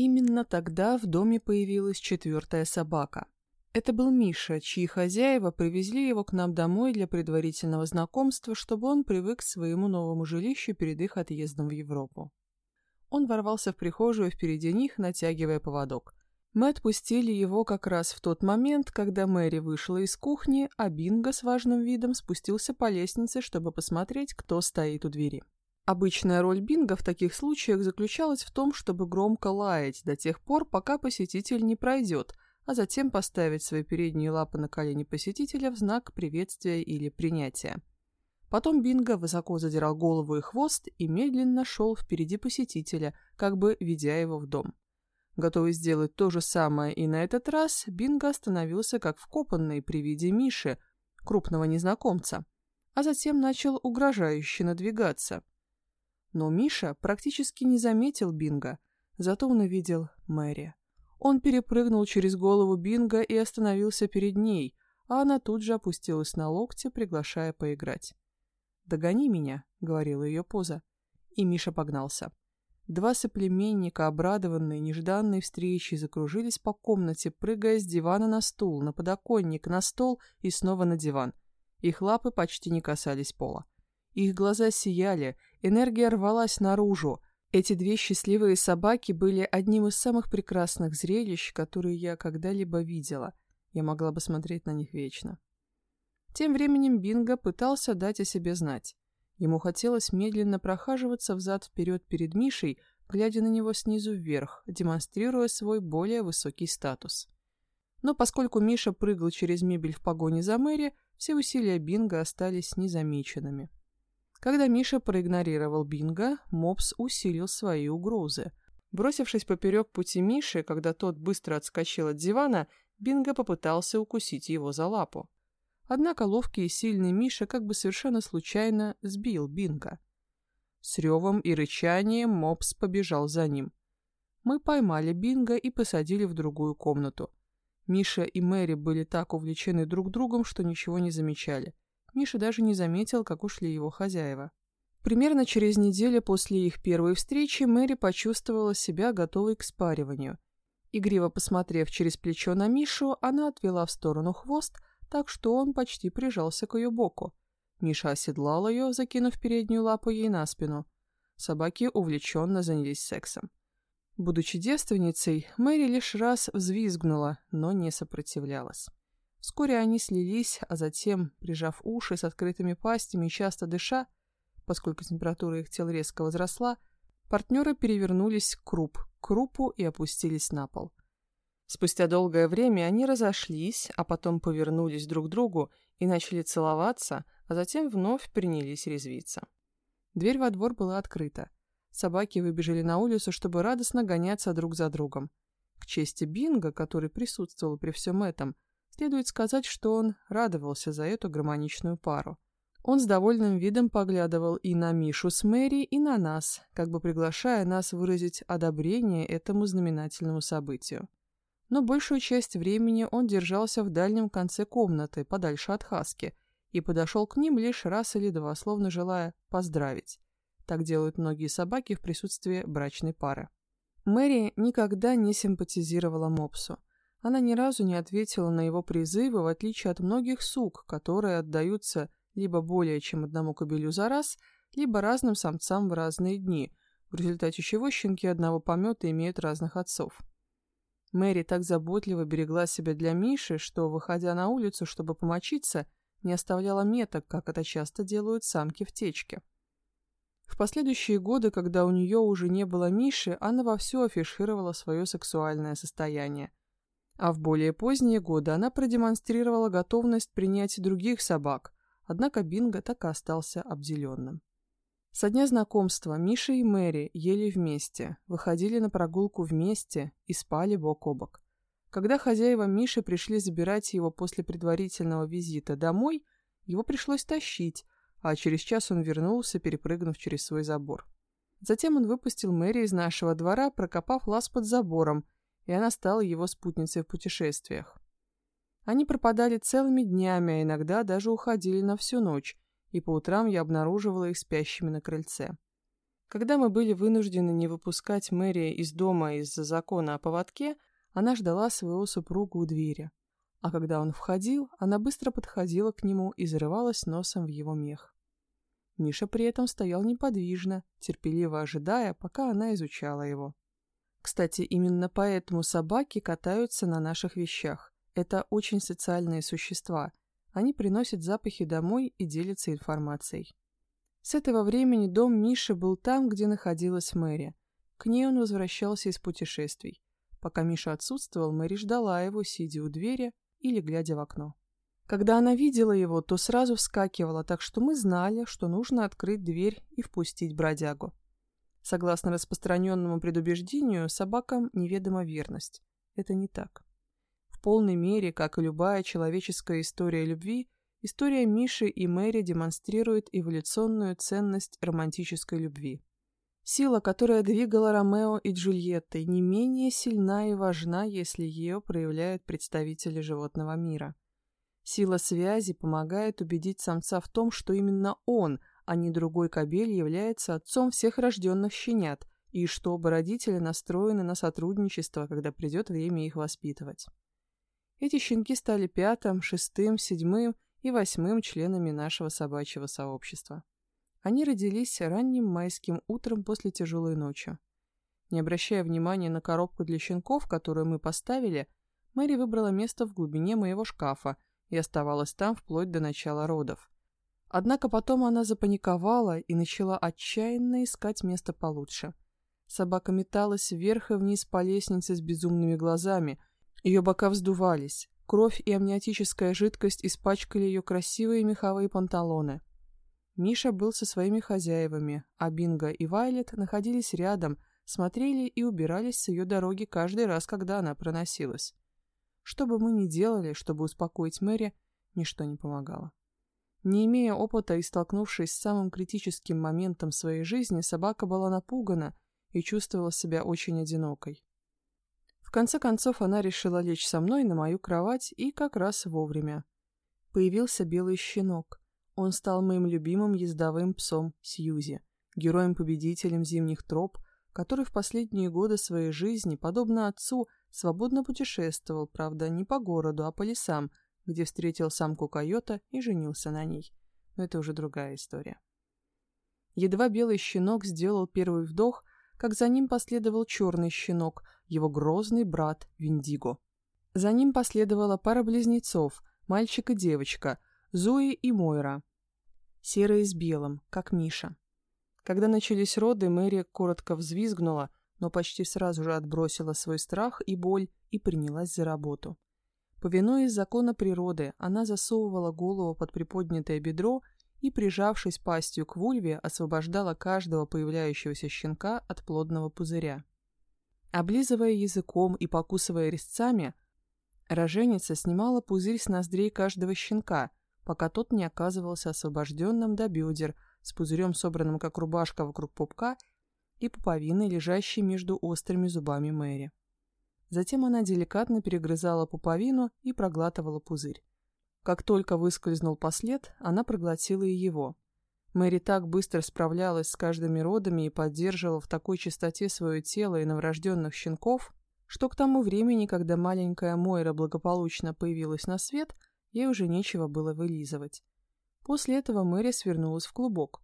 Именно тогда в доме появилась четвертая собака. Это был Миша, чьи хозяева привезли его к нам домой для предварительного знакомства, чтобы он привык к своему новому жилищу перед их отъездом в Европу. Он ворвался в прихожую впереди них, натягивая поводок. Мы отпустили его как раз в тот момент, когда Мэри вышла из кухни, а Бинго с важным видом спустился по лестнице, чтобы посмотреть, кто стоит у двери. Обычная роль Бинго в таких случаях заключалась в том, чтобы громко лаять до тех пор, пока посетитель не пройдет, а затем поставить свои передние лапы на колени посетителя в знак приветствия или принятия. Потом Бинго высоко задирал голову и хвост и медленно шел впереди посетителя, как бы ведя его в дом. Готовый сделать то же самое и на этот раз, Бинго остановился как вкопанный при виде Миши, крупного незнакомца, а затем начал угрожающе надвигаться. Но Миша практически не заметил Бинго, зато он увидел Мэри. Он перепрыгнул через голову Бинго и остановился перед ней, а она тут же опустилась на локти, приглашая поиграть. «Догони меня», — говорила ее поза. И Миша погнался. Два соплеменника, обрадованные нежданной встречей, закружились по комнате, прыгая с дивана на стул, на подоконник, на стол и снова на диван. Их лапы почти не касались пола. Их глаза сияли, энергия рвалась наружу. Эти две счастливые собаки были одним из самых прекрасных зрелищ, которые я когда-либо видела. Я могла бы смотреть на них вечно. Тем временем Бинго пытался дать о себе знать. Ему хотелось медленно прохаживаться взад-вперед перед Мишей, глядя на него снизу вверх, демонстрируя свой более высокий статус. Но поскольку Миша прыгал через мебель в погоне за Мэри, все усилия Бинга остались незамеченными. Когда Миша проигнорировал Бинга, Мопс усилил свои угрозы. Бросившись поперек пути Миши, когда тот быстро отскочил от дивана, Бинго попытался укусить его за лапу. Однако ловкий и сильный Миша как бы совершенно случайно сбил Бинго. С ревом и рычанием Мопс побежал за ним. Мы поймали Бинго и посадили в другую комнату. Миша и Мэри были так увлечены друг другом, что ничего не замечали. Миша даже не заметил, как ушли его хозяева. Примерно через неделю после их первой встречи Мэри почувствовала себя готовой к спариванию. Игриво посмотрев через плечо на Мишу, она отвела в сторону хвост, так что он почти прижался к ее боку. Миша оседлал ее, закинув переднюю лапу ей на спину. Собаки увлеченно занялись сексом. Будучи девственницей, Мэри лишь раз взвизгнула, но не сопротивлялась. Вскоре они слились, а затем, прижав уши с открытыми пастями и часто дыша, поскольку температура их тел резко возросла, партнеры перевернулись к круп, к крупу и опустились на пол. Спустя долгое время они разошлись, а потом повернулись друг к другу и начали целоваться, а затем вновь принялись резвиться. Дверь во двор была открыта. Собаки выбежали на улицу, чтобы радостно гоняться друг за другом. К чести Бинга, который присутствовал при всем этом, следует сказать, что он радовался за эту гармоничную пару. Он с довольным видом поглядывал и на Мишу с Мэри, и на нас, как бы приглашая нас выразить одобрение этому знаменательному событию но большую часть времени он держался в дальнем конце комнаты, подальше от Хаски, и подошел к ним лишь раз или два, словно желая поздравить. Так делают многие собаки в присутствии брачной пары. Мэри никогда не симпатизировала Мопсу. Она ни разу не ответила на его призывы, в отличие от многих сук, которые отдаются либо более чем одному кобелю за раз, либо разным самцам в разные дни, в результате чего щенки одного помета имеют разных отцов. Мэри так заботливо берегла себя для Миши, что, выходя на улицу, чтобы помочиться, не оставляла меток, как это часто делают самки в течке. В последующие годы, когда у нее уже не было Миши, она вовсю афишировала свое сексуальное состояние. А в более поздние годы она продемонстрировала готовность принять других собак, однако Бинго так и остался обделенным. Со дня знакомства Миша и Мэри ели вместе, выходили на прогулку вместе и спали бок о бок. Когда хозяева Миши пришли забирать его после предварительного визита домой, его пришлось тащить, а через час он вернулся, перепрыгнув через свой забор. Затем он выпустил Мэри из нашего двора, прокопав лаз под забором, и она стала его спутницей в путешествиях. Они пропадали целыми днями, а иногда даже уходили на всю ночь, и по утрам я обнаруживала их спящими на крыльце. Когда мы были вынуждены не выпускать Мэри из дома из-за закона о поводке, она ждала своего супруга у двери. А когда он входил, она быстро подходила к нему и зарывалась носом в его мех. Миша при этом стоял неподвижно, терпеливо ожидая, пока она изучала его. Кстати, именно поэтому собаки катаются на наших вещах. Это очень социальные существа. Они приносят запахи домой и делятся информацией. С этого времени дом Миши был там, где находилась Мэри. К ней он возвращался из путешествий. Пока Миша отсутствовал, Мэри ждала его, сидя у двери или глядя в окно. Когда она видела его, то сразу вскакивала, так что мы знали, что нужно открыть дверь и впустить бродягу. Согласно распространенному предубеждению, собакам неведома верность. Это не так. В полной мере, как и любая человеческая история любви, история Миши и Мэри демонстрирует эволюционную ценность романтической любви. Сила, которая двигала Ромео и Джульеттой, не менее сильна и важна, если ее проявляют представители животного мира. Сила связи помогает убедить самца в том, что именно он, а не другой кобель, является отцом всех рожденных щенят, и что оба родителя настроены на сотрудничество, когда придет время их воспитывать. Эти щенки стали пятым, шестым, седьмым и восьмым членами нашего собачьего сообщества. Они родились ранним майским утром после тяжелой ночи. Не обращая внимания на коробку для щенков, которую мы поставили, Мэри выбрала место в глубине моего шкафа и оставалась там вплоть до начала родов. Однако потом она запаниковала и начала отчаянно искать место получше. Собака металась вверх и вниз по лестнице с безумными глазами. Ее бока вздувались. Кровь и амниотическая жидкость испачкали ее красивые меховые панталоны. Миша был со своими хозяевами, а Бинго и Вайлет находились рядом, смотрели и убирались с ее дороги каждый раз, когда она проносилась. Что бы мы ни делали, чтобы успокоить Мэри, ничто не помогало. Не имея опыта и столкнувшись с самым критическим моментом своей жизни, собака была напугана и чувствовала себя очень одинокой. В конце концов она решила лечь со мной на мою кровать и как раз вовремя. Появился белый щенок. Он стал моим любимым ездовым псом Сьюзи, героем-победителем зимних троп, который в последние годы своей жизни, подобно отцу, свободно путешествовал, правда, не по городу, а по лесам, где встретил самку койота и женился на ней. Но это уже другая история. Едва белый щенок сделал первый вдох, как за ним последовал черный щенок, его грозный брат Виндиго. За ним последовала пара близнецов, мальчик и девочка, Зои и Мойра, серые с белым, как Миша. Когда начались роды, Мэри коротко взвизгнула, но почти сразу же отбросила свой страх и боль и принялась за работу. Повинуясь закона природы, она засовывала голову под приподнятое бедро и, прижавшись пастью к вульве, освобождала каждого появляющегося щенка от плодного пузыря. Облизывая языком и покусывая резцами, роженица снимала пузырь с ноздрей каждого щенка, пока тот не оказывался освобожденным до бедер, с пузырем, собранным как рубашка вокруг пупка, и пуповиной, лежащей между острыми зубами Мэри. Затем она деликатно перегрызала пуповину и проглатывала пузырь. Как только выскользнул послед, она проглотила и его. Мэри так быстро справлялась с каждыми родами и поддерживала в такой чистоте свое тело и новорожденных щенков, что к тому времени, когда маленькая Мойра благополучно появилась на свет – ей уже нечего было вылизывать. После этого Мэри свернулась в клубок.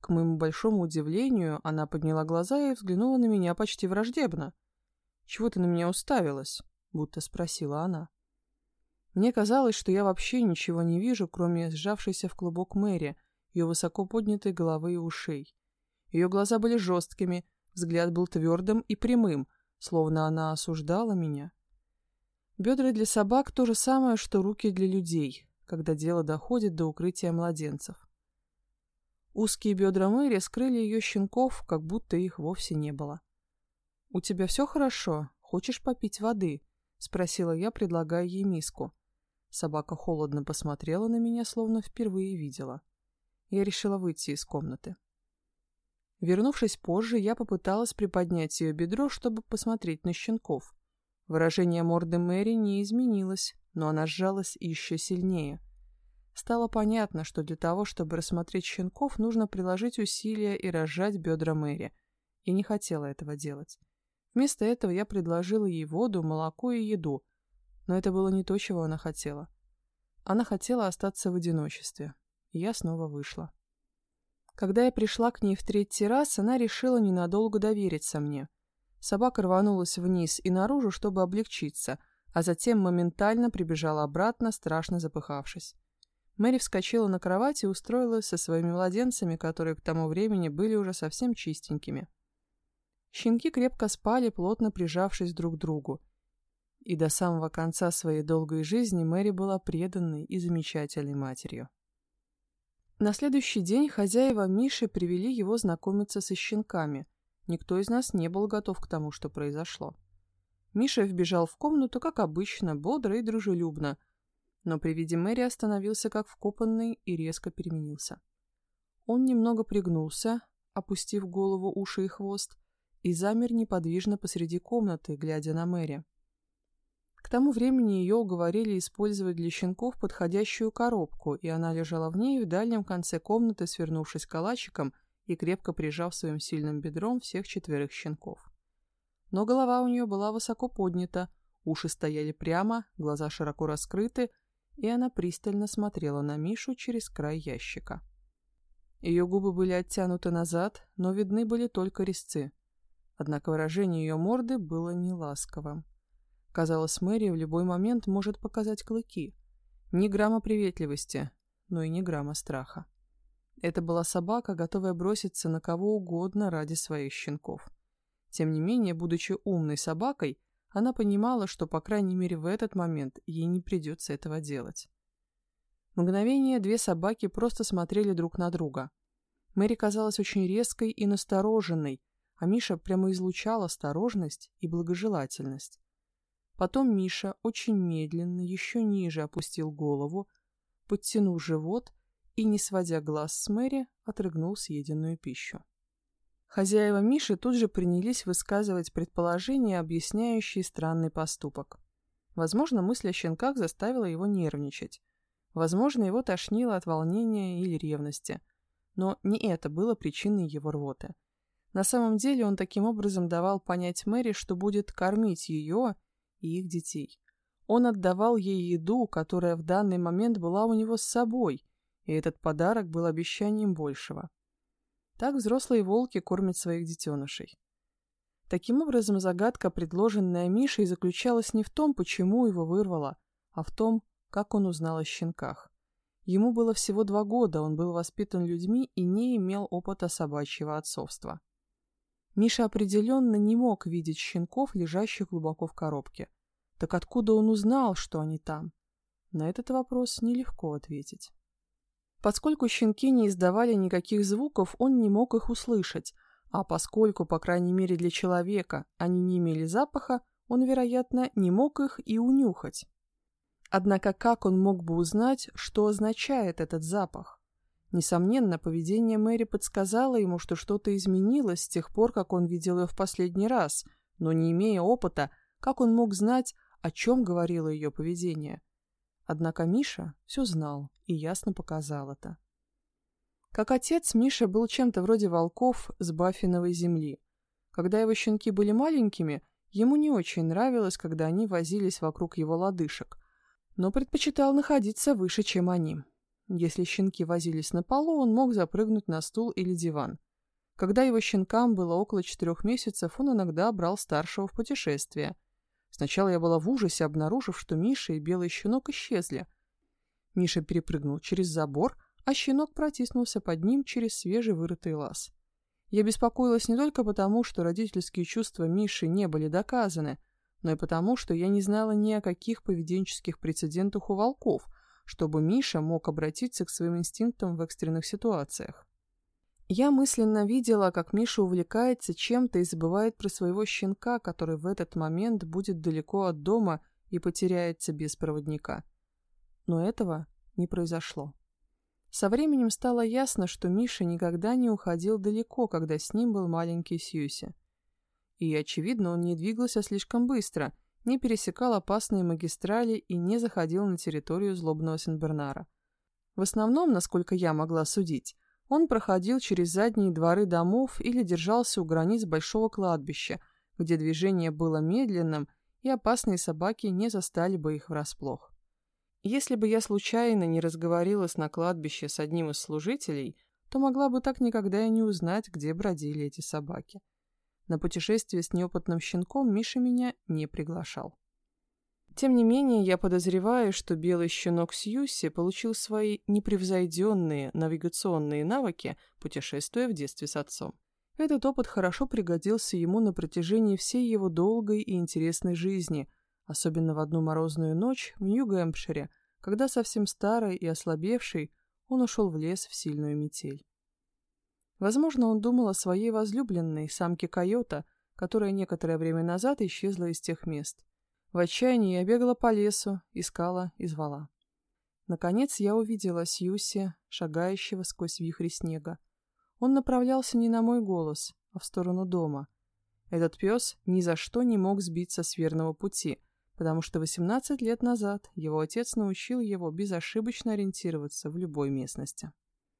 К моему большому удивлению, она подняла глаза и взглянула на меня почти враждебно. «Чего ты на меня уставилась?» — будто спросила она. Мне казалось, что я вообще ничего не вижу, кроме сжавшейся в клубок Мэри, ее высоко поднятой головы и ушей. Ее глаза были жесткими, взгляд был твердым и прямым, словно она осуждала меня. Бедра для собак то же самое, что руки для людей, когда дело доходит до укрытия младенцев. Узкие бедра Мэри скрыли ее щенков, как будто их вовсе не было. «У тебя все хорошо? Хочешь попить воды?» — спросила я, предлагая ей миску. Собака холодно посмотрела на меня, словно впервые видела. Я решила выйти из комнаты. Вернувшись позже, я попыталась приподнять ее бедро, чтобы посмотреть на щенков. Выражение морды Мэри не изменилось, но она сжалась еще сильнее. Стало понятно, что для того, чтобы рассмотреть щенков, нужно приложить усилия и разжать бедра Мэри. И не хотела этого делать. Вместо этого я предложила ей воду, молоко и еду. Но это было не то, чего она хотела. Она хотела остаться в одиночестве. Я снова вышла. Когда я пришла к ней в третий раз, она решила ненадолго довериться мне. Собака рванулась вниз и наружу, чтобы облегчиться, а затем моментально прибежала обратно, страшно запыхавшись. Мэри вскочила на кровать и устроилась со своими младенцами, которые к тому времени были уже совсем чистенькими. Щенки крепко спали, плотно прижавшись друг к другу. И до самого конца своей долгой жизни Мэри была преданной и замечательной матерью. На следующий день хозяева Миши привели его знакомиться со щенками. Никто из нас не был готов к тому, что произошло. Миша вбежал в комнату, как обычно, бодро и дружелюбно – но при виде Мэри остановился как вкопанный и резко переменился. Он немного пригнулся, опустив голову, уши и хвост, и замер неподвижно посреди комнаты, глядя на Мэри. К тому времени ее уговорили использовать для щенков подходящую коробку, и она лежала в ней в дальнем конце комнаты, свернувшись калачиком и крепко прижав своим сильным бедром всех четверых щенков. Но голова у нее была высоко поднята, уши стояли прямо, глаза широко раскрыты, и она пристально смотрела на Мишу через край ящика. Ее губы были оттянуты назад, но видны были только резцы. Однако выражение ее морды было неласковым. Казалось, Мэри в любой момент может показать клыки. Ни грамма приветливости, но и ни грамма страха. Это была собака, готовая броситься на кого угодно ради своих щенков. Тем не менее, будучи умной собакой, она понимала, что, по крайней мере, в этот момент ей не придется этого делать. Мгновение две собаки просто смотрели друг на друга. Мэри казалась очень резкой и настороженной, а Миша прямо излучал осторожность и благожелательность. Потом Миша очень медленно, еще ниже опустил голову, подтянул живот и, не сводя глаз с Мэри, отрыгнул съеденную пищу. Хозяева Миши тут же принялись высказывать предположения, объясняющие странный поступок. Возможно, мысль о щенках заставила его нервничать. Возможно, его тошнило от волнения или ревности. Но не это было причиной его рвоты. На самом деле он таким образом давал понять Мэри, что будет кормить ее и их детей. Он отдавал ей еду, которая в данный момент была у него с собой, и этот подарок был обещанием большего. Так взрослые волки кормят своих детенышей. Таким образом, загадка, предложенная Мишей, заключалась не в том, почему его вырвало, а в том, как он узнал о щенках. Ему было всего два года, он был воспитан людьми и не имел опыта собачьего отцовства. Миша определенно не мог видеть щенков, лежащих глубоко в коробке. Так откуда он узнал, что они там? На этот вопрос нелегко ответить. Поскольку щенки не издавали никаких звуков, он не мог их услышать, а поскольку, по крайней мере для человека, они не имели запаха, он, вероятно, не мог их и унюхать. Однако как он мог бы узнать, что означает этот запах? Несомненно, поведение Мэри подсказало ему, что что-то изменилось с тех пор, как он видел ее в последний раз, но не имея опыта, как он мог знать, о чем говорило ее поведение? Однако Миша все знал и ясно показал это. Как отец, Миша был чем-то вроде волков с Баффиновой земли. Когда его щенки были маленькими, ему не очень нравилось, когда они возились вокруг его лодыжек, но предпочитал находиться выше, чем они. Если щенки возились на полу, он мог запрыгнуть на стул или диван. Когда его щенкам было около четырех месяцев, он иногда брал старшего в путешествие – Сначала я была в ужасе, обнаружив, что Миша и белый щенок исчезли. Миша перепрыгнул через забор, а щенок протиснулся под ним через свежевырытый лаз. Я беспокоилась не только потому, что родительские чувства Миши не были доказаны, но и потому, что я не знала ни о каких поведенческих прецедентах у волков, чтобы Миша мог обратиться к своим инстинктам в экстренных ситуациях. Я мысленно видела, как Миша увлекается чем-то и забывает про своего щенка, который в этот момент будет далеко от дома и потеряется без проводника. Но этого не произошло. Со временем стало ясно, что Миша никогда не уходил далеко, когда с ним был маленький Сьюси. И, очевидно, он не двигался слишком быстро, не пересекал опасные магистрали и не заходил на территорию злобного Сенбернара. В основном, насколько я могла судить, он проходил через задние дворы домов или держался у границ большого кладбища, где движение было медленным, и опасные собаки не застали бы их врасплох. Если бы я случайно не разговорилась на кладбище с одним из служителей, то могла бы так никогда и не узнать, где бродили эти собаки. На путешествие с неопытным щенком Миша меня не приглашал. Тем не менее, я подозреваю, что белый щенок Сьюси получил свои непревзойденные навигационные навыки, путешествуя в детстве с отцом. Этот опыт хорошо пригодился ему на протяжении всей его долгой и интересной жизни, особенно в одну морозную ночь в Нью-Гэмпшире, когда совсем старый и ослабевший, он ушел в лес в сильную метель. Возможно, он думал о своей возлюбленной, самке койота, которая некоторое время назад исчезла из тех мест. В отчаянии я бегала по лесу, искала и звала. Наконец я увидела Сьюси, шагающего сквозь вихри снега. Он направлялся не на мой голос, а в сторону дома. Этот пес ни за что не мог сбиться с верного пути, потому что 18 лет назад его отец научил его безошибочно ориентироваться в любой местности.